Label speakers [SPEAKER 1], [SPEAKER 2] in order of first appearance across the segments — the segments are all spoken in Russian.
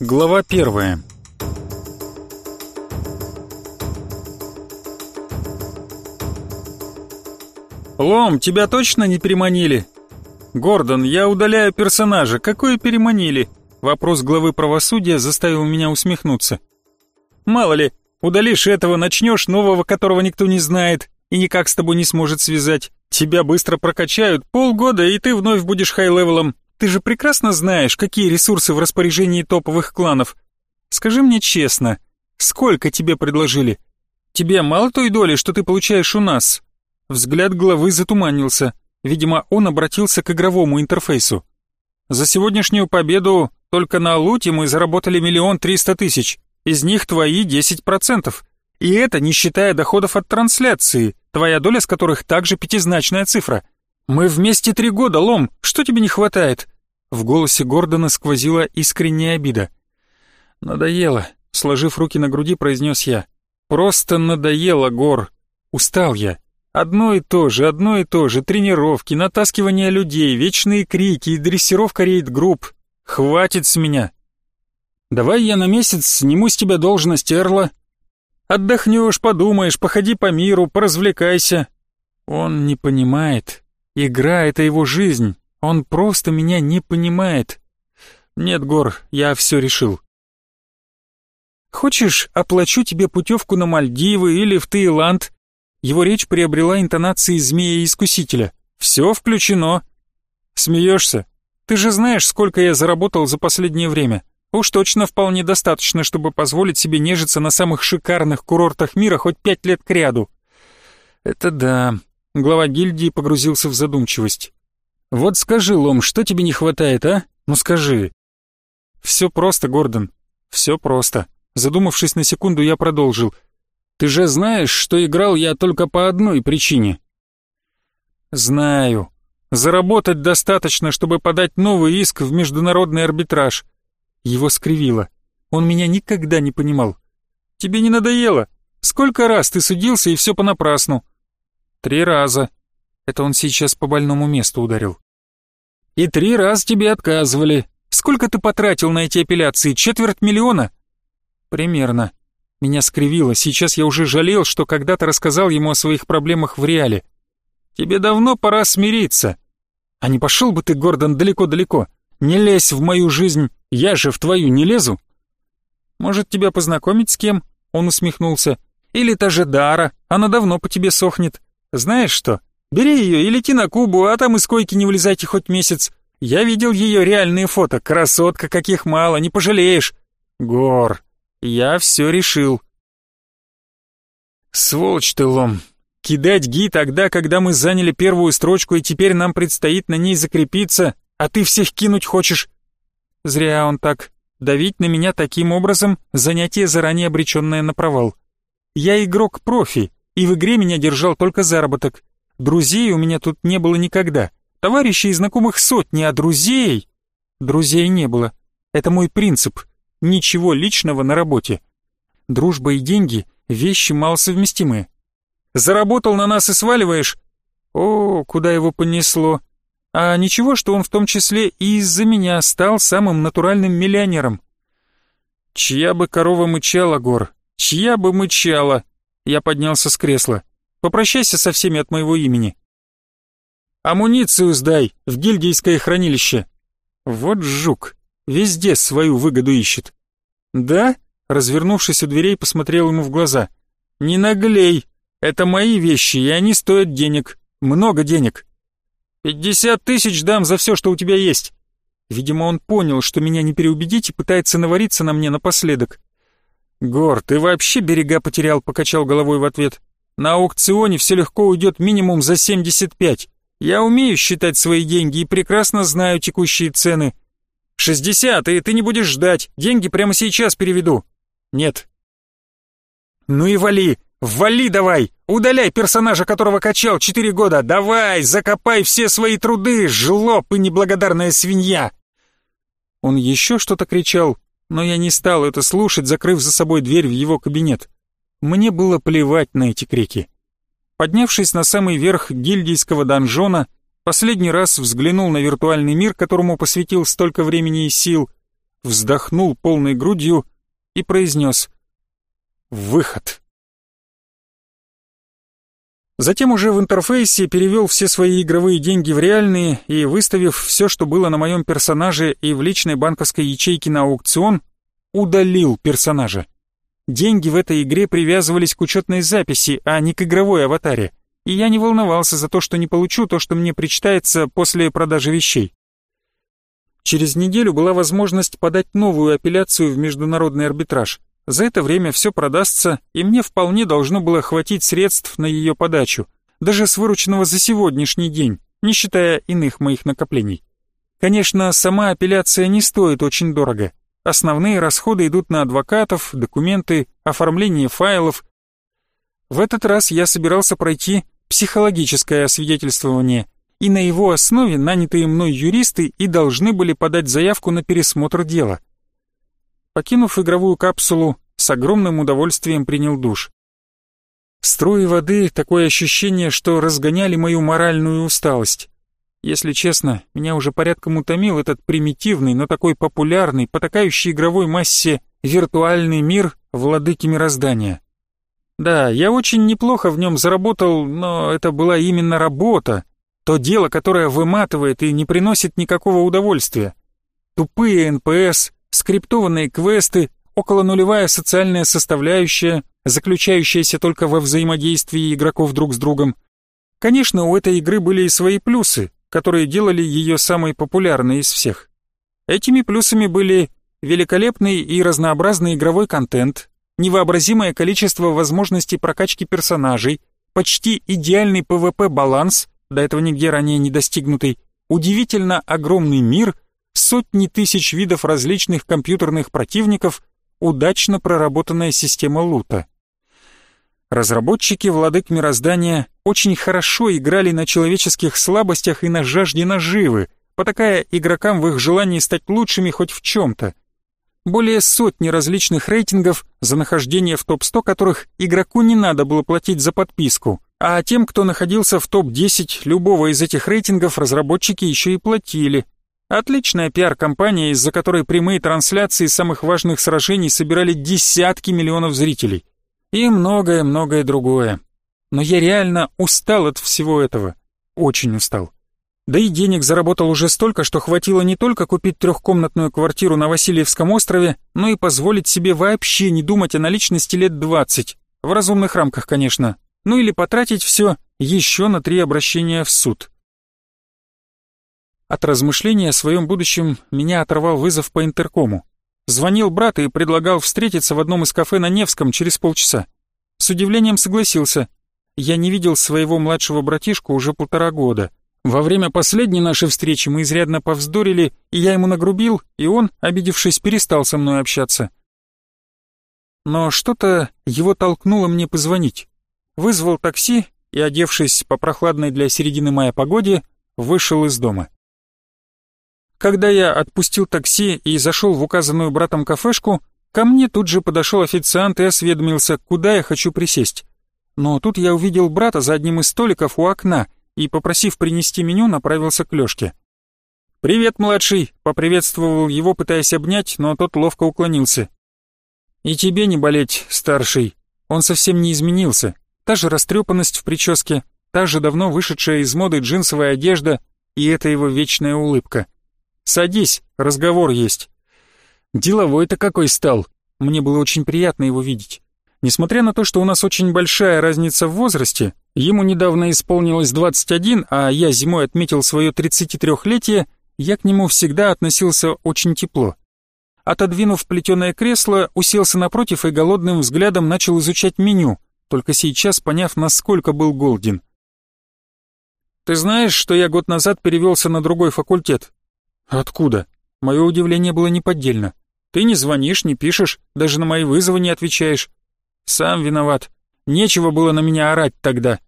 [SPEAKER 1] Глава первая. «Лом, тебя точно не переманили?» «Гордон, я удаляю персонажа. Какое переманили?» Вопрос главы правосудия заставил меня усмехнуться. «Мало ли, удалишь этого, начнешь нового, которого никто не знает, и никак с тобой не сможет связать. Тебя быстро прокачают, полгода, и ты вновь будешь high-level ом. Ты же прекрасно знаешь, какие ресурсы в распоряжении топовых кланов. Скажи мне честно, сколько тебе предложили? Тебе мало той доли, что ты получаешь у нас?» Взгляд главы затуманился. Видимо, он обратился к игровому интерфейсу. «За сегодняшнюю победу только на луте мы заработали миллион триста тысяч. Из них твои десять процентов. И это не считая доходов от трансляции, твоя доля с которых также пятизначная цифра. Мы вместе три года, Лом, что тебе не хватает?» В голосе Гордона сквозила искренняя обида. «Надоело», — сложив руки на груди, произнес я. «Просто надоело, Гор. Устал я. Одно и то же, одно и то же, тренировки, натаскивание людей, вечные крики и дрессировка рейд-групп. Хватит с меня. Давай я на месяц сниму с тебя должность Эрла. Отдохнешь, подумаешь, походи по миру, поразвлекайся. Он не понимает. Игра — это его жизнь. Он просто меня не понимает. Нет, Гор, я все решил. Хочешь, оплачу тебе путевку на Мальдивы или в Таиланд? Его речь приобрела интонации змея-искусителя. «Все включено». «Смеешься? Ты же знаешь, сколько я заработал за последнее время. Уж точно вполне достаточно, чтобы позволить себе нежиться на самых шикарных курортах мира хоть пять лет кряду». «Это да». Глава гильдии погрузился в задумчивость. «Вот скажи, Лом, что тебе не хватает, а? Ну скажи». «Все просто, Гордон, все просто». Задумавшись на секунду, я продолжил – ты же знаешь, что играл я только по одной причине. Знаю. Заработать достаточно, чтобы подать новый иск в международный арбитраж. Его скривило. Он меня никогда не понимал. Тебе не надоело? Сколько раз ты судился и все понапрасну? Три раза. Это он сейчас по больному месту ударил. И три раза тебе отказывали. Сколько ты потратил на эти апелляции? Четверть миллиона? Примерно. Меня скривило, сейчас я уже жалел, что когда-то рассказал ему о своих проблемах в реале. Тебе давно пора смириться. А не пошел бы ты, Гордон, далеко-далеко. Не лезь в мою жизнь, я же в твою не лезу. Может, тебя познакомить с кем? Он усмехнулся. Или та же Дара, она давно по тебе сохнет. Знаешь что, бери ее и лети на Кубу, а там из койки не вылезайте хоть месяц. Я видел ее реальные фото, красотка каких мало, не пожалеешь. Гор, я все решил. Сволочь ты, Лом. Кидать ги тогда, когда мы заняли первую строчку, и теперь нам предстоит на ней закрепиться, а ты всех кинуть хочешь. Зря он так. Давить на меня таким образом — занятие заранее обреченное на провал. Я игрок-профи, и в игре меня держал только заработок. Друзей у меня тут не было никогда. Товарищей и знакомых сотни, а друзей... Друзей не было. Это мой принцип. Ничего личного на работе. Дружба и деньги — вещи малосовместимые. Заработал на нас и сваливаешь? О, куда его понесло. А ничего, что он в том числе и из-за меня стал самым натуральным миллионером. Чья бы корова мычала, Гор, чья бы мычала. Я поднялся с кресла. Попрощайся со всеми от моего имени. Амуницию сдай в гильдейское хранилище. Вот жук. Везде свою выгоду ищет. Да? Развернувшись у дверей, посмотрел ему в глаза. Не наглей. Это мои вещи, и они стоят денег. Много денег. Пятьдесят тысяч дам за все, что у тебя есть. Видимо, он понял, что меня не переубедить и пытается навариться на мне напоследок. «Гор, ты вообще берега потерял», — покачал головой в ответ. «На аукционе все легко уйдет минимум за 75. Я умею считать свои деньги и прекрасно знаю текущие цены. «Шестьдесят, и ты не будешь ждать. Деньги прямо сейчас переведу». «Нет». «Ну и вали! Вали давай! Удаляй персонажа, которого качал четыре года! Давай, закопай все свои труды, жлоб и неблагодарная свинья!» Он еще что-то кричал, но я не стал это слушать, закрыв за собой дверь в его кабинет. Мне было плевать на эти крики. Поднявшись на самый верх гильдийского донжона, Последний раз взглянул на виртуальный мир, которому посвятил столько времени и сил. вздохнул полной грудью и произнес «Выход». Затем уже в интерфейсе перевел все свои игровые деньги в реальные и, выставив все, что было на моем персонаже и в личной банковской ячейке на аукцион, удалил персонажа. Деньги в этой игре привязывались к учетной записи, а не к игровой аватаре, и я не волновался за то, что не получу то, что мне причитается после продажи вещей. Через неделю была возможность подать новую апелляцию в международный арбитраж. За это время все продастся, и мне вполне должно было хватить средств на ее подачу, даже с вырученного за сегодняшний день, не считая иных моих накоплений. Конечно, сама апелляция не стоит очень дорого. Основные расходы идут на адвокатов, документы, оформление файлов. В этот раз я собирался пройти психологическое освидетельствование, и на его основе нанятые мной юристы и должны были подать заявку на пересмотр дела. Покинув игровую капсулу, с огромным удовольствием принял душ. Струи воды, такое ощущение, что разгоняли мою моральную усталость. Если честно, меня уже порядком утомил этот примитивный, но такой популярный, потакающий игровой массе виртуальный мир владыки мироздания. Да, я очень неплохо в нем заработал, но это была именно работа, то дело, которое выматывает и не приносит никакого удовольствия. Тупые НПС, скриптованные квесты, околонулевая социальная составляющая, заключающаяся только во взаимодействии игроков друг с другом. Конечно, у этой игры были и свои плюсы, которые делали ее самой популярной из всех. Этими плюсами были великолепный и разнообразный игровой контент, невообразимое количество возможностей прокачки персонажей, почти идеальный PvP-баланс, до этого нигде ранее не достигнутый, удивительно огромный мир, сотни тысяч видов различных компьютерных противников, удачно проработанная система лута. Разработчики владык мироздания очень хорошо играли на человеческих слабостях и на жажде наживы, потакая игрокам в их желании стать лучшими хоть в чем-то. Более сотни различных рейтингов, за нахождение в топ-100 которых игроку не надо было платить за подписку, а тем, кто находился в топ-10 любого из этих рейтингов, разработчики еще и платили. Отличная пиар-компания, из-за которой прямые трансляции самых важных сражений собирали десятки миллионов зрителей и многое-многое другое. Но я реально устал от всего этого. Очень устал. Да и денег заработал уже столько, что хватило не только купить трехкомнатную квартиру на Васильевском острове, но и позволить себе вообще не думать о наличности лет 20. В разумных рамках, конечно. Ну или потратить все еще на три обращения в суд. От размышления о своем будущем меня оторвал вызов по интеркому. Звонил брат и предлагал встретиться в одном из кафе на Невском через полчаса. С удивлением согласился. Я не видел своего младшего братишку уже полтора года. Во время последней нашей встречи мы изрядно повздорили, и я ему нагрубил, и он, обидевшись, перестал со мной общаться. Но что-то его толкнуло мне позвонить. Вызвал такси и, одевшись по прохладной для середины мая погоде, вышел из дома. Когда я отпустил такси и зашел в указанную братом кафешку, ко мне тут же подошел официант и осведомился, куда я хочу присесть. Но тут я увидел брата за одним из столиков у окна и, попросив принести меню, направился к Лёшке. «Привет, младший!» — поприветствовал его, пытаясь обнять, но тот ловко уклонился. «И тебе не болеть, старший!» Он совсем не изменился. Та же растрепанность в прическе, та же давно вышедшая из моды джинсовая одежда и эта его вечная улыбка — Садись, разговор есть. Деловой-то какой стал. Мне было очень приятно его видеть. Несмотря на то, что у нас очень большая разница в возрасте, ему недавно исполнилось 21, а я зимой отметил свое 33-летие, я к нему всегда относился очень тепло. Отодвинув плетеное кресло, уселся напротив и голодным взглядом начал изучать меню, только сейчас поняв, насколько был голден. «Ты знаешь, что я год назад перевелся на другой факультет?» «Откуда?» Мое удивление было неподдельно. «Ты не звонишь, не пишешь, даже на мои вызовы не отвечаешь». «Сам виноват. Нечего было на меня орать тогда».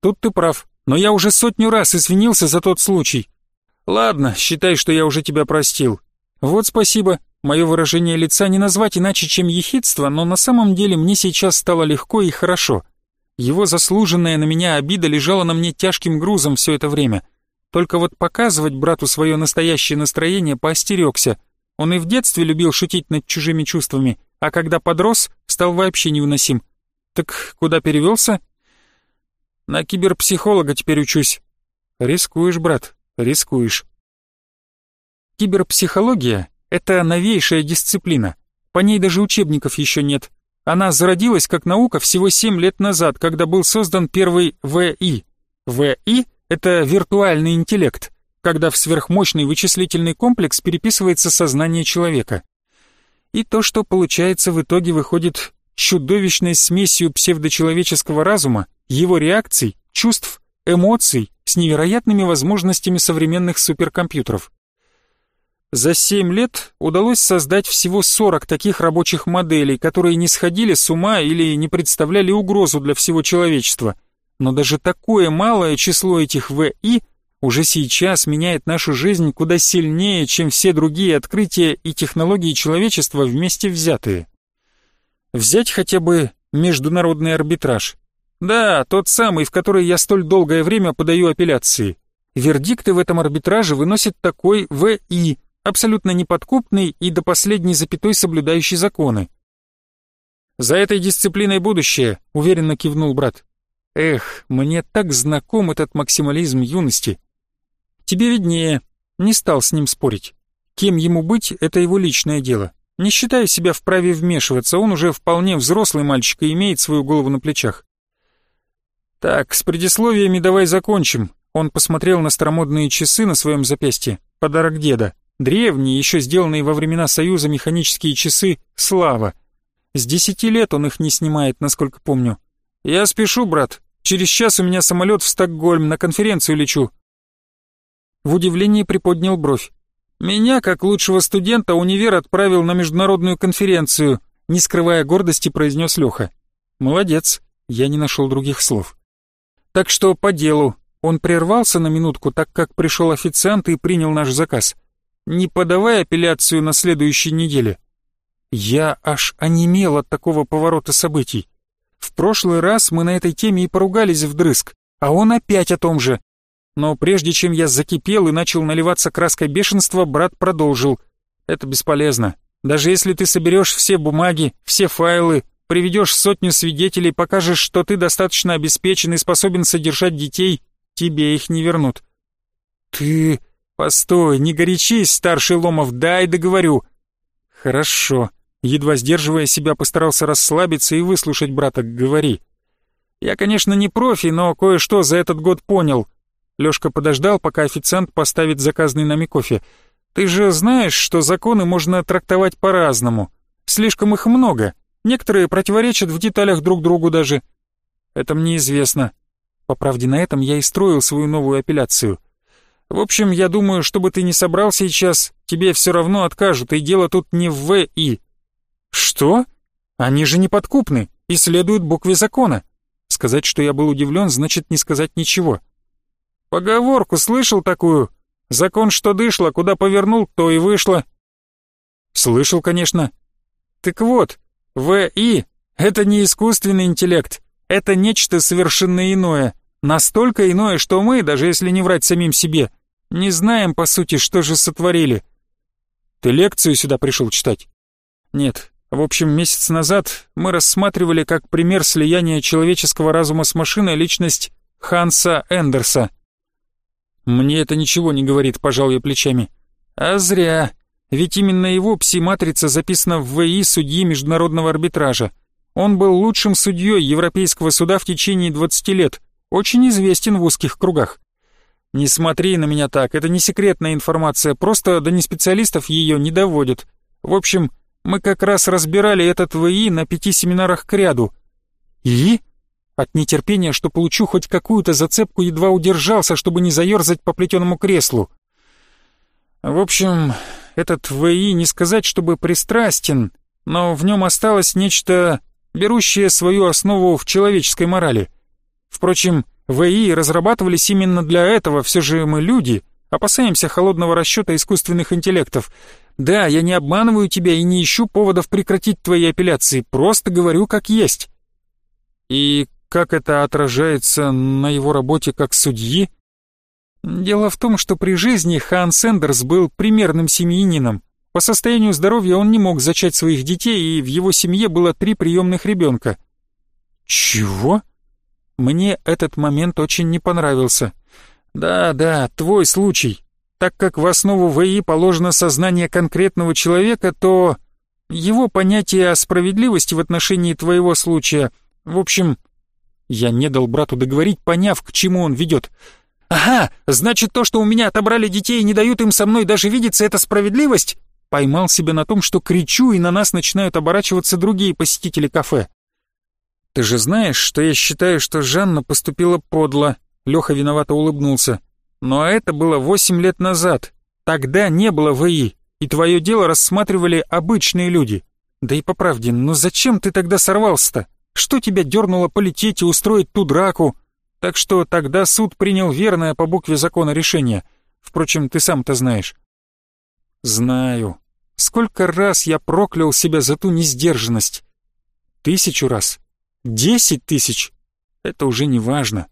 [SPEAKER 1] «Тут ты прав, но я уже сотню раз извинился за тот случай». «Ладно, считай, что я уже тебя простил». «Вот спасибо. Мое выражение лица не назвать иначе, чем ехидство, но на самом деле мне сейчас стало легко и хорошо. Его заслуженная на меня обида лежала на мне тяжким грузом все это время». Только вот показывать брату свое настоящее настроение поостерегся. Он и в детстве любил шутить над чужими чувствами, а когда подрос, стал вообще невыносим. Так куда перевелся? На киберпсихолога теперь учусь. Рискуешь, брат, рискуешь. Киберпсихология — это новейшая дисциплина. По ней даже учебников еще нет. Она зародилась как наука всего 7 лет назад, когда был создан первый ВИ. ВИ — это виртуальный интеллект, когда в сверхмощный вычислительный комплекс переписывается сознание человека. И то, что получается в итоге, выходит чудовищной смесью псевдочеловеческого разума, его реакций, чувств, эмоций с невероятными возможностями современных суперкомпьютеров. За 7 лет удалось создать всего 40 таких рабочих моделей, которые не сходили с ума или не представляли угрозу для всего человечества. Но даже такое малое число этих ВИ уже сейчас меняет нашу жизнь куда сильнее, чем все другие открытия и технологии человечества вместе взятые. Взять хотя бы международный арбитраж. Да, тот самый, в который я столь долгое время подаю апелляции. Вердикты в этом арбитраже выносит такой ВИ, абсолютно неподкупный и до последней запятой соблюдающий законы. «За этой дисциплиной будущее», — уверенно кивнул брат. «Эх, мне так знаком этот максимализм юности». «Тебе виднее», — не стал с ним спорить. Кем ему быть, это его личное дело. Не считаю себя вправе вмешиваться, он уже вполне взрослый мальчик и имеет свою голову на плечах. «Так, с предисловиями давай закончим». Он посмотрел на старомодные часы на своем запястье, подарок деда. Древние, еще сделанные во времена Союза механические часы «Слава». С десяти лет он их не снимает, насколько помню. «Я спешу, брат. Через час у меня самолет в Стокгольм, на конференцию лечу». В удивлении приподнял бровь. «Меня, как лучшего студента, универ отправил на международную конференцию», не скрывая гордости, произнес Леха. «Молодец, я не нашел других слов». «Так что по делу». Он прервался на минутку, так как пришел официант и принял наш заказ не подавай апелляцию на следующей неделе. Я аж онемел от такого поворота событий. В прошлый раз мы на этой теме и поругались вдрызг, а он опять о том же. Но прежде чем я закипел и начал наливаться краской бешенства, брат продолжил. Это бесполезно. Даже если ты соберешь все бумаги, все файлы, приведешь сотню свидетелей, покажешь, что ты достаточно обеспечен и способен содержать детей, тебе их не вернут. Ты... «Постой, не горячись, старший Ломов, дай договорю». «Хорошо». Едва сдерживая себя, постарался расслабиться и выслушать брата, говори. «Я, конечно, не профи, но кое-что за этот год понял». Лёшка подождал, пока официант поставит заказанный нами кофе. «Ты же знаешь, что законы можно трактовать по-разному. Слишком их много. Некоторые противоречат в деталях друг другу даже». «Это мне известно». По правде, на этом я и строил свою новую апелляцию. В общем, я думаю, что бы ты ни собрал сейчас, тебе все равно откажут, и дело тут не в В.И. Что? Они же не подкупны и следуют букве закона. Сказать, что я был удивлен, значит не сказать ничего. Поговорку слышал такую? Закон что дышло, куда повернул, то и вышло. Слышал, конечно. Так вот, В.И. — это не искусственный интеллект, это нечто совершенно иное — Настолько иное, что мы, даже если не врать самим себе, не знаем, по сути, что же сотворили. Ты лекцию сюда пришел читать? Нет. В общем, месяц назад мы рассматривали как пример слияния человеческого разума с машиной личность Ханса Эндерса. Мне это ничего не говорит, пожал я плечами. А зря. Ведь именно его пси-матрица записана в ВИ судьи международного арбитража. Он был лучшим судьей Европейского суда в течение 20 лет очень известен в узких кругах. Не смотри на меня так, это не секретная информация, просто до неспециалистов ее не доводят. В общем, мы как раз разбирали этот ВИ на пяти семинарах к ряду. И? От нетерпения, что получу хоть какую-то зацепку, едва удержался, чтобы не заерзать по плетеному креслу. В общем, этот ВИ не сказать, чтобы пристрастен, но в нем осталось нечто, берущее свою основу в человеческой морали — Впрочем, ВИ разрабатывались именно для этого, все же мы люди, опасаемся холодного расчета искусственных интеллектов. Да, я не обманываю тебя и не ищу поводов прекратить твои апелляции, просто говорю как есть. И как это отражается на его работе как судьи? Дело в том, что при жизни Хан Сендерс был примерным семьянином. По состоянию здоровья он не мог зачать своих детей, и в его семье было три приемных ребенка. Чего? Мне этот момент очень не понравился. Да, да, твой случай. Так как в основу ВИ положено сознание конкретного человека, то его понятие о справедливости в отношении твоего случая, в общем, я не дал брату договорить, поняв, к чему он ведет. «Ага, значит, то, что у меня отобрали детей и не дают им со мной даже видеться, это справедливость?» Поймал себя на том, что кричу, и на нас начинают оборачиваться другие посетители кафе. «Ты же знаешь, что я считаю, что Жанна поступила подло», Леха виновато улыбнулся. «Но это было восемь лет назад. Тогда не было ВИ, и твое дело рассматривали обычные люди. Да и по правде, ну зачем ты тогда сорвался-то? Что тебя дернуло полететь и устроить ту драку? Так что тогда суд принял верное по букве закона решение. Впрочем, ты сам-то знаешь. Знаю. Сколько раз я проклял себя за ту несдержанность? Тысячу раз? Десять тысяч? Это уже не важно.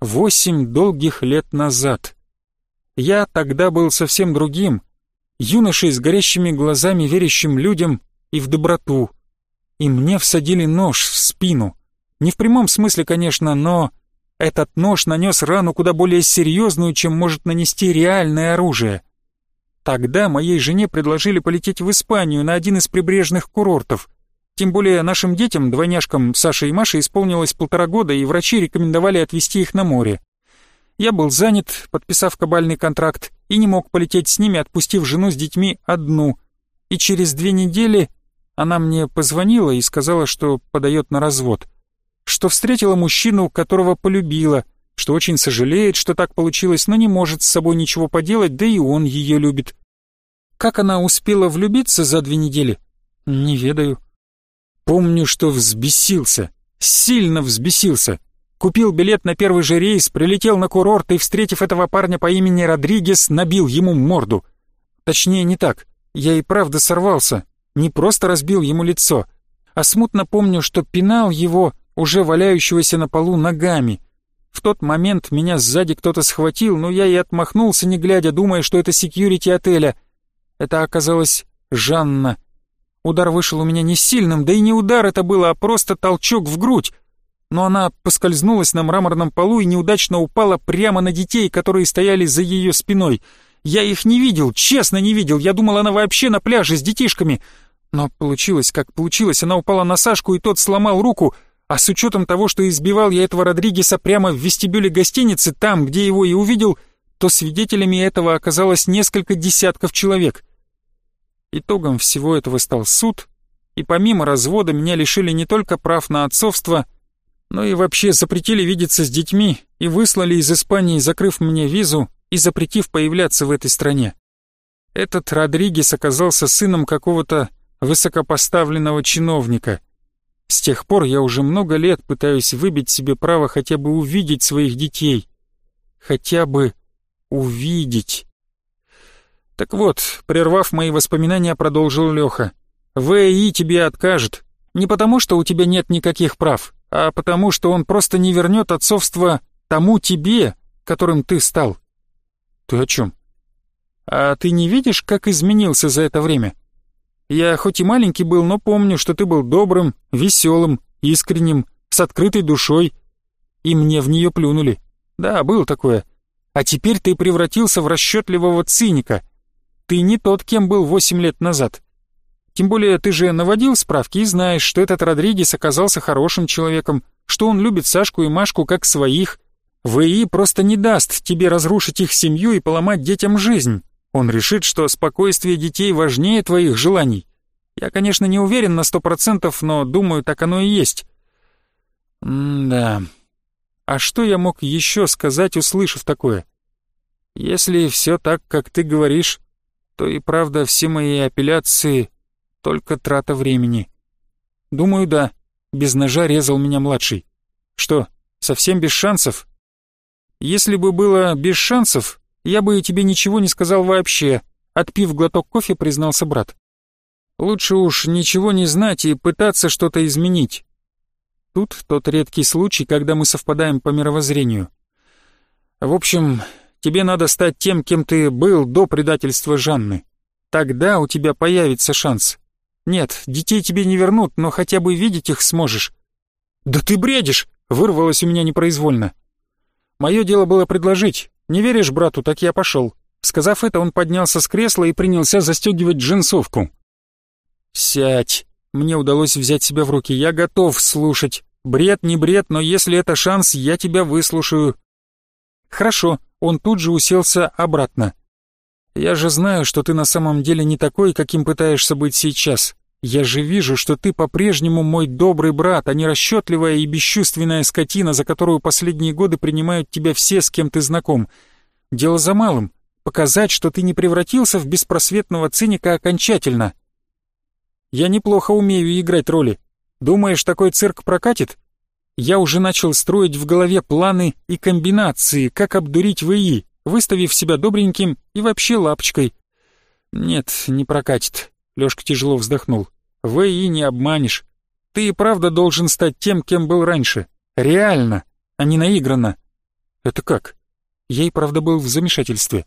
[SPEAKER 1] Восемь долгих лет назад. Я тогда был совсем другим. Юношей с горящими глазами, верящим людям и в доброту. И мне всадили нож в спину. Не в прямом смысле, конечно, но этот нож нанес рану куда более серьезную, чем может нанести реальное оружие. Тогда моей жене предложили полететь в Испанию на один из прибрежных курортов. Тем более нашим детям, двойняшкам Саше и Маше, исполнилось полтора года, и врачи рекомендовали отвезти их на море. Я был занят, подписав кабальный контракт, и не мог полететь с ними, отпустив жену с детьми одну. И через две недели она мне позвонила и сказала, что подает на развод что встретила мужчину, которого полюбила, что очень сожалеет, что так получилось, но не может с собой ничего поделать, да и он ее любит. Как она успела влюбиться за две недели? Не ведаю. Помню, что взбесился, сильно взбесился. Купил билет на первый же рейс, прилетел на курорт и, встретив этого парня по имени Родригес, набил ему морду. Точнее, не так. Я и правда сорвался. Не просто разбил ему лицо, а смутно помню, что пинал его, уже валяющегося на полу ногами. В тот момент меня сзади кто-то схватил, но я и отмахнулся, не глядя, думая, что это секьюрити отеля. Это оказалось Жанна. Удар вышел у меня не сильным, да и не удар это было, а просто толчок в грудь. Но она поскользнулась на мраморном полу и неудачно упала прямо на детей, которые стояли за ее спиной. Я их не видел, честно не видел, я думал, она вообще на пляже с детишками. Но получилось, как получилось, она упала на Сашку, и тот сломал руку — а с учетом того, что избивал я этого Родригеса прямо в вестибюле гостиницы, там, где его и увидел, то свидетелями этого оказалось несколько десятков человек. Итогом всего этого стал суд, и помимо развода меня лишили не только прав на отцовство, но и вообще запретили видеться с детьми и выслали из Испании, закрыв мне визу и запретив появляться в этой стране. Этот Родригес оказался сыном какого-то высокопоставленного чиновника — с тех пор я уже много лет пытаюсь выбить себе право хотя бы увидеть своих детей. Хотя бы увидеть. Так вот, прервав мои воспоминания, продолжил Леха. ВИ тебе откажет. Не потому, что у тебя нет никаких прав, а потому, что он просто не вернет отцовство тому тебе, которым ты стал. Ты о чем? А ты не видишь, как изменился за это время? Я хоть и маленький был, но помню, что ты был добрым, веселым, искренним, с открытой душой. И мне в нее плюнули. Да, было такое. А теперь ты превратился в расчетливого циника. Ты не тот, кем был восемь лет назад. Тем более ты же наводил справки и знаешь, что этот Родригес оказался хорошим человеком, что он любит Сашку и Машку как своих. ВИ просто не даст тебе разрушить их семью и поломать детям жизнь. Он решит, что спокойствие детей важнее твоих желаний. Я, конечно, не уверен на сто процентов, но думаю, так оно и есть. М-да. А что я мог еще сказать, услышав такое? Если все так, как ты говоришь, то и правда все мои апелляции — только трата времени. Думаю, да. Без ножа резал меня младший. Что, совсем без шансов? Если бы было без шансов, я бы тебе ничего не сказал вообще», — отпив глоток кофе, признался брат. «Лучше уж ничего не знать и пытаться что-то изменить. Тут тот редкий случай, когда мы совпадаем по мировоззрению. В общем, тебе надо стать тем, кем ты был до предательства Жанны. Тогда у тебя появится шанс. Нет, детей тебе не вернут, но хотя бы видеть их сможешь. Да ты бредишь, вырвалось у меня непроизвольно. Мое дело было предложить. Не веришь брату, так я пошел. Сказав это, он поднялся с кресла и принялся застегивать джинсовку. «Сядь!» Мне удалось взять себя в руки. «Я готов слушать. Бред, не бред, но если это шанс, я тебя выслушаю». «Хорошо». Он тут же уселся обратно. «Я же знаю, что ты на самом деле не такой, каким пытаешься быть сейчас. Я же вижу, что ты по-прежнему мой добрый брат, а не расчетливая и бесчувственная скотина, за которую последние годы принимают тебя все, с кем ты знаком. Дело за малым показать, что ты не превратился в беспросветного циника окончательно. Я неплохо умею играть роли. Думаешь, такой цирк прокатит? Я уже начал строить в голове планы и комбинации, как обдурить ВИ, выставив себя добреньким и вообще лапочкой. Нет, не прокатит. Лёшка тяжело вздохнул. ВИ не обманешь. Ты и правда должен стать тем, кем был раньше. Реально, а не наигранно. Это как? Я и правда был в замешательстве.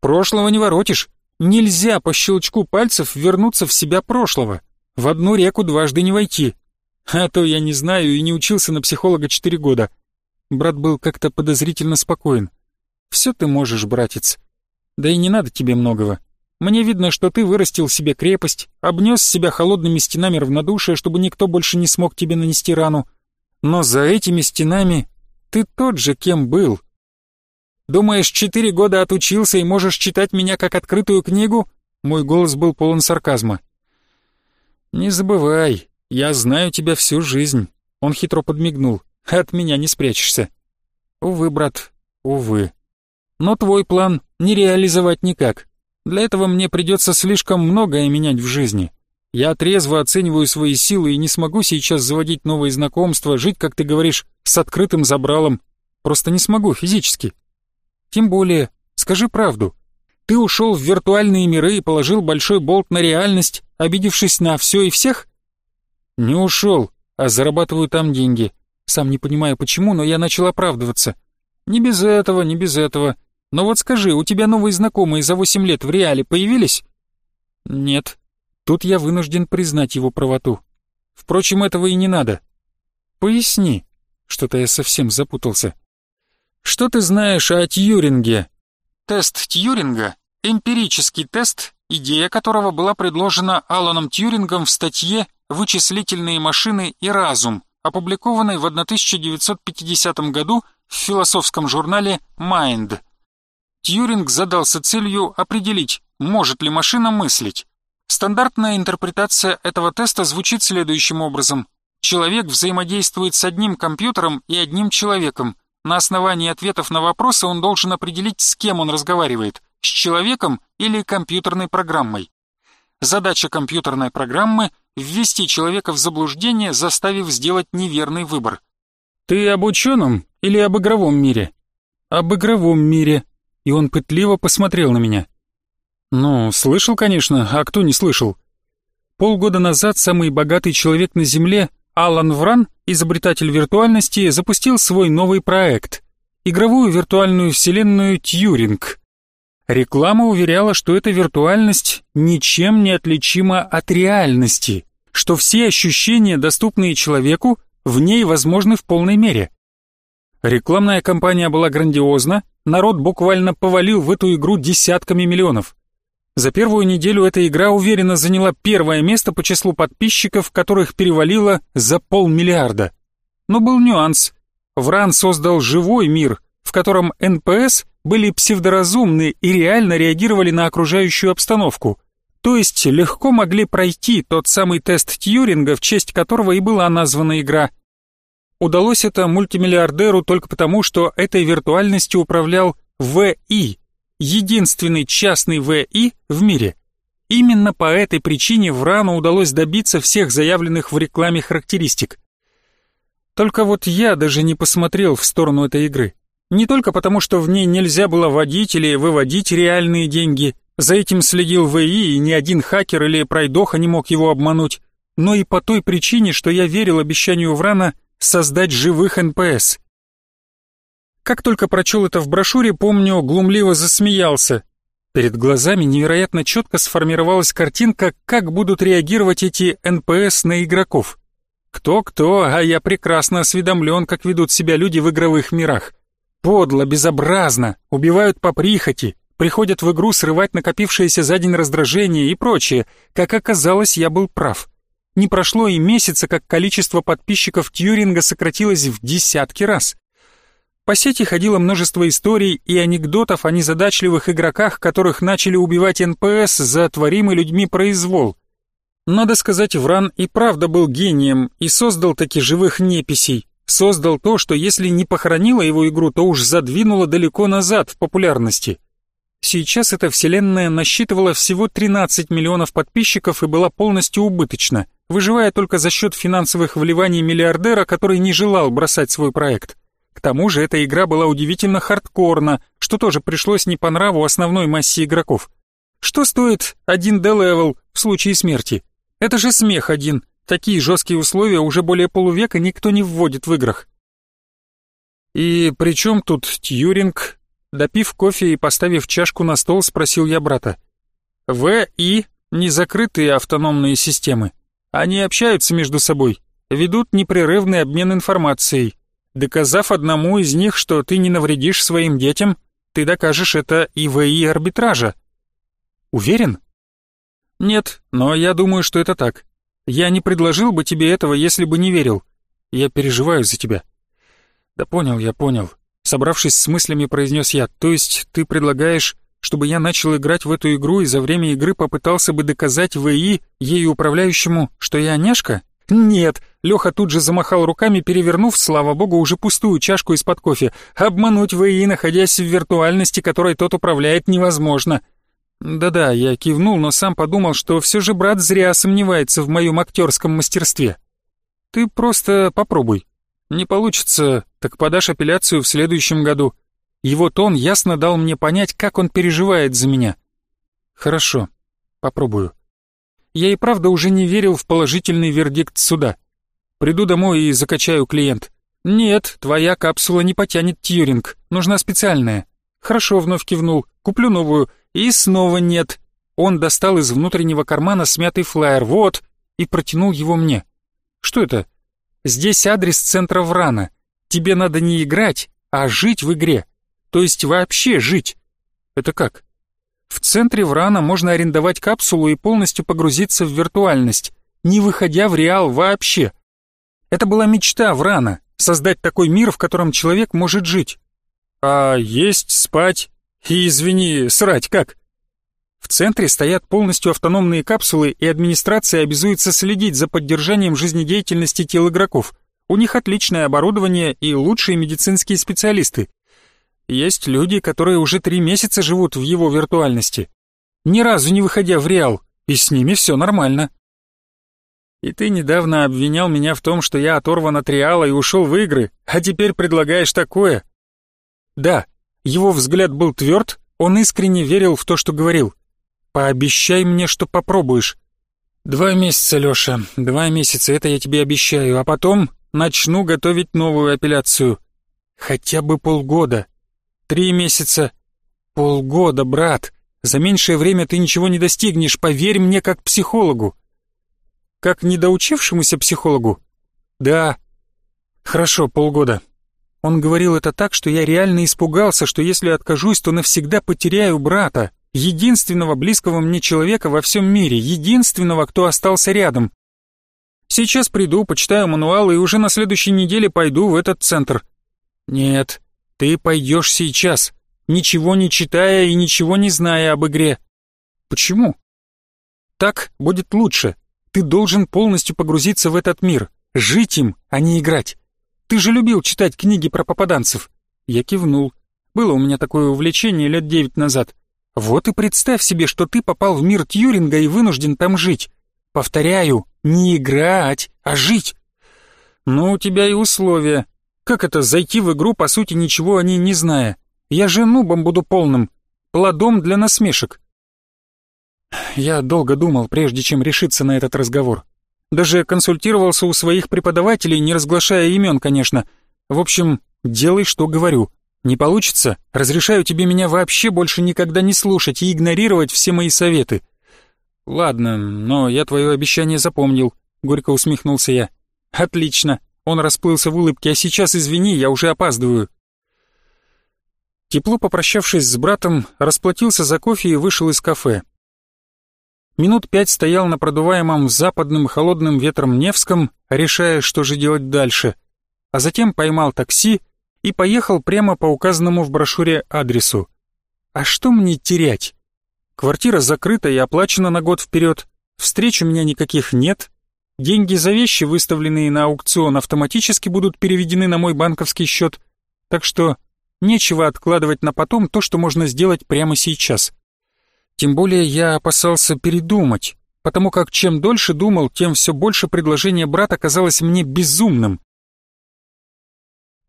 [SPEAKER 1] Прошлого не воротишь. Нельзя по щелчку пальцев вернуться в себя прошлого. В одну реку дважды не войти. А то я не знаю и не учился на психолога четыре года. Брат был как-то подозрительно спокоен. Все ты можешь, братец. Да и не надо тебе многого. Мне видно, что ты вырастил себе крепость, обнес себя холодными стенами равнодушия, чтобы никто больше не смог тебе нанести рану. Но за этими стенами ты тот же, кем был. Думаешь, четыре года отучился и можешь читать меня как открытую книгу?» Мой голос был полон сарказма. «Не забывай, я знаю тебя всю жизнь». Он хитро подмигнул. «От меня не спрячешься». «Увы, брат, увы. Но твой план не реализовать никак. Для этого мне придется слишком многое менять в жизни. Я трезво оцениваю свои силы и не смогу сейчас заводить новые знакомства, жить, как ты говоришь, с открытым забралом. Просто не смогу физически. Тем более, скажи правду. Ты ушел в виртуальные миры и положил большой болт на реальность, обидевшись на все и всех? Не ушел, а зарабатываю там деньги. Сам не понимаю почему, но я начал оправдываться. Не без этого, не без этого. Но вот скажи, у тебя новые знакомые за восемь лет в реале появились? Нет. Тут я вынужден признать его правоту. Впрочем, этого и не надо. Поясни. Что-то я совсем запутался. Что ты знаешь о Тьюринге? Тест Тьюринга — эмпирический тест, идея которого была предложена Аланом Тьюрингом в статье «Вычислительные машины и разум», опубликованной в 1950 году в философском журнале Mind. Тьюринг задался целью определить, может ли машина мыслить. Стандартная интерпретация этого теста звучит следующим образом. Человек взаимодействует с одним компьютером и одним человеком, на основании ответов на вопросы он должен определить, с кем он разговаривает, с человеком или компьютерной программой. Задача компьютерной программы — ввести человека в заблуждение, заставив сделать неверный выбор. «Ты об ученом или об игровом мире?» «Об игровом мире», и он пытливо посмотрел на меня. «Ну, слышал, конечно, а кто не слышал?» Полгода назад самый богатый человек на Земле Алан Вран, изобретатель виртуальности, запустил свой новый проект — игровую виртуальную вселенную Тьюринг. Реклама уверяла, что эта виртуальность ничем не отличима от реальности, что все ощущения, доступные человеку, в ней возможны в полной мере. Рекламная кампания была грандиозна, народ буквально повалил в эту игру десятками миллионов. За первую неделю эта игра уверенно заняла первое место по числу подписчиков, которых перевалило за полмиллиарда. Но был нюанс. Вран создал живой мир, в котором НПС были псевдоразумны и реально реагировали на окружающую обстановку. То есть легко могли пройти тот самый тест Тьюринга, в честь которого и была названа игра. Удалось это мультимиллиардеру только потому, что этой виртуальностью управлял ВИ, единственный частный ВИ в мире. Именно по этой причине Врану удалось добиться всех заявленных в рекламе характеристик. Только вот я даже не посмотрел в сторону этой игры. Не только потому, что в ней нельзя было водить или выводить реальные деньги, за этим следил ВИ, и ни один хакер или пройдоха не мог его обмануть, но и по той причине, что я верил обещанию Врана создать живых НПС. Как только прочел это в брошюре, помню, глумливо засмеялся. Перед глазами невероятно четко сформировалась картинка, как будут реагировать эти НПС на игроков. Кто-кто, а я прекрасно осведомлен, как ведут себя люди в игровых мирах. Подло, безобразно, убивают по прихоти, приходят в игру срывать накопившееся за день раздражение и прочее. Как оказалось, я был прав. Не прошло и месяца, как количество подписчиков Тьюринга сократилось в десятки раз. По сети ходило множество историй и анекдотов о незадачливых игроках, которых начали убивать НПС за творимый людьми произвол. Надо сказать, Вран и правда был гением и создал таки живых неписей. Создал то, что если не похоронило его игру, то уж задвинуло далеко назад в популярности. Сейчас эта вселенная насчитывала всего 13 миллионов подписчиков и была полностью убыточна, выживая только за счет финансовых вливаний миллиардера, который не желал бросать свой проект. К тому же эта игра была удивительно хардкорна, что тоже пришлось не по нраву основной массе игроков. Что стоит один D-level в случае смерти? Это же смех один. Такие жесткие условия уже более полувека никто не вводит в играх. И при чем тут Тьюринг? Допив кофе и поставив чашку на стол, спросил я брата. В и незакрытые автономные системы. Они общаются между собой, ведут непрерывный обмен информацией, Доказав одному из них, что ты не навредишь своим детям, ты докажешь это и в ИИ арбитража. Уверен? Нет, но я думаю, что это так. Я не предложил бы тебе этого, если бы не верил. Я переживаю за тебя. Да понял, я понял. Собравшись с мыслями, произнес я. То есть ты предлагаешь, чтобы я начал играть в эту игру и за время игры попытался бы доказать ВИ, ею управляющему, что я няшка? «Нет!» — Леха тут же замахал руками, перевернув, слава богу, уже пустую чашку из-под кофе. «Обмануть ВИ, находясь в виртуальности, которой тот управляет, невозможно!» «Да-да», — я кивнул, но сам подумал, что все же брат зря сомневается в моем актерском мастерстве. «Ты просто попробуй. Не получится, так подашь апелляцию в следующем году». Его тон ясно дал мне понять, как он переживает за меня. «Хорошо, попробую» я и правда уже не верил в положительный вердикт суда. Приду домой и закачаю клиент. Нет, твоя капсула не потянет Тьюринг, нужна специальная. Хорошо, вновь кивнул, куплю новую. И снова нет. Он достал из внутреннего кармана смятый флаер, вот, и протянул его мне. Что это? Здесь адрес центра Врана. Тебе надо не играть, а жить в игре. То есть вообще жить. Это как? В центре Врана можно арендовать капсулу и полностью погрузиться в виртуальность, не выходя в реал вообще. Это была мечта Врана — создать такой мир, в котором человек может жить. А есть, спать и, извини, срать как? В центре стоят полностью автономные капсулы, и администрация обязуется следить за поддержанием жизнедеятельности тел игроков. У них отличное оборудование и лучшие медицинские специалисты. Есть люди, которые уже три месяца живут в его виртуальности, ни разу не выходя в реал, и с ними все нормально. И ты недавно обвинял меня в том, что я оторван от реала и ушел в игры, а теперь предлагаешь такое? Да, его взгляд был тверд, он искренне верил в то, что говорил. Пообещай мне, что попробуешь. Два месяца, Леша, два месяца, это я тебе обещаю, а потом начну готовить новую апелляцию. Хотя бы полгода. Три месяца. Полгода, брат. За меньшее время ты ничего не достигнешь, поверь мне как психологу. Как недоучившемуся психологу? Да. Хорошо, полгода. Он говорил это так, что я реально испугался, что если откажусь, то навсегда потеряю брата, единственного близкого мне человека во всем мире, единственного, кто остался рядом. Сейчас приду, почитаю мануал и уже на следующей неделе пойду в этот центр. Нет, ты пойдешь сейчас, ничего не читая и ничего не зная об игре. Почему? Так будет лучше. Ты должен полностью погрузиться в этот мир, жить им, а не играть. Ты же любил читать книги про попаданцев. Я кивнул. Было у меня такое увлечение лет девять назад. Вот и представь себе, что ты попал в мир Тьюринга и вынужден там жить. Повторяю, не играть, а жить. Ну, у тебя и условия. Как это зайти в игру, по сути, ничего о ней не зная? Я же нубом буду полным, плодом для насмешек. Я долго думал, прежде чем решиться на этот разговор. Даже консультировался у своих преподавателей, не разглашая имен, конечно. В общем, делай, что говорю. Не получится? Разрешаю тебе меня вообще больше никогда не слушать и игнорировать все мои советы. Ладно, но я твое обещание запомнил, горько усмехнулся я. Отлично. Он расплылся в улыбке, а сейчас извини, я уже опаздываю. Тепло попрощавшись с братом, расплатился за кофе и вышел из кафе. Минут пять стоял на продуваемом западным холодным ветром Невском, решая, что же делать дальше, а затем поймал такси и поехал прямо по указанному в брошюре адресу. А что мне терять? Квартира закрыта и оплачена на год вперед, встреч у меня никаких нет, деньги за вещи, выставленные на аукцион, автоматически будут переведены на мой банковский счет, так что нечего откладывать на потом то, что можно сделать прямо сейчас. Тем более я опасался передумать, потому как чем дольше думал, тем все больше предложение брата казалось мне безумным.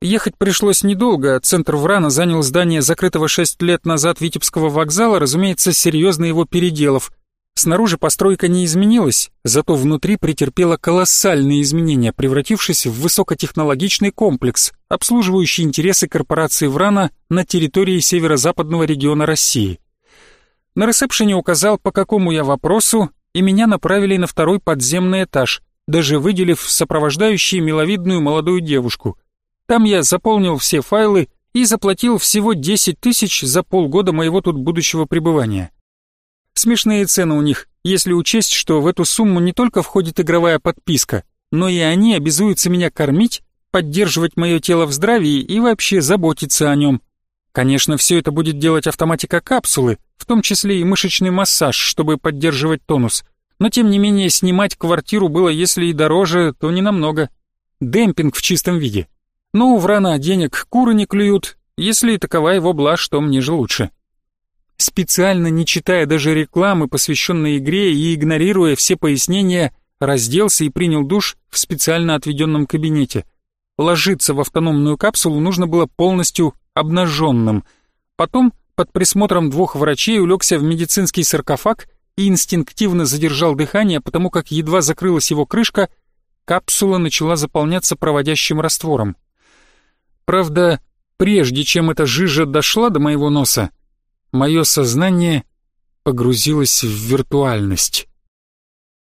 [SPEAKER 1] Ехать пришлось недолго, центр Врана занял здание закрытого шесть лет назад Витебского вокзала, разумеется, серьезно его переделав. Снаружи постройка не изменилась, зато внутри претерпела колоссальные изменения, превратившись в высокотехнологичный комплекс, обслуживающий интересы корпорации Врана на территории северо-западного региона России. На ресепшене указал, по какому я вопросу, и меня направили на второй подземный этаж, даже выделив сопровождающую миловидную молодую девушку. Там я заполнил все файлы и заплатил всего 10 тысяч за полгода моего тут будущего пребывания. Смешные цены у них, если учесть, что в эту сумму не только входит игровая подписка, но и они обязуются меня кормить, поддерживать мое тело в здравии и вообще заботиться о нем. Конечно, все это будет делать автоматика капсулы, в том числе и мышечный массаж, чтобы поддерживать тонус. Но тем не менее снимать квартиру было, если и дороже, то не намного. Демпинг в чистом виде. Но у Врана денег куры не клюют, если и такова его блажь, то мне же лучше специально не читая даже рекламы, посвященной игре и игнорируя все пояснения, разделся и принял душ в специально отведенном кабинете. Ложиться в автономную капсулу нужно было полностью обнаженным. Потом, под присмотром двух врачей, улегся в медицинский саркофаг и инстинктивно задержал дыхание, потому как едва закрылась его крышка, капсула начала заполняться проводящим раствором. Правда, прежде чем эта жижа дошла до моего носа, мое сознание погрузилось в виртуальность.